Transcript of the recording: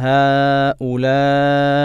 هؤلاء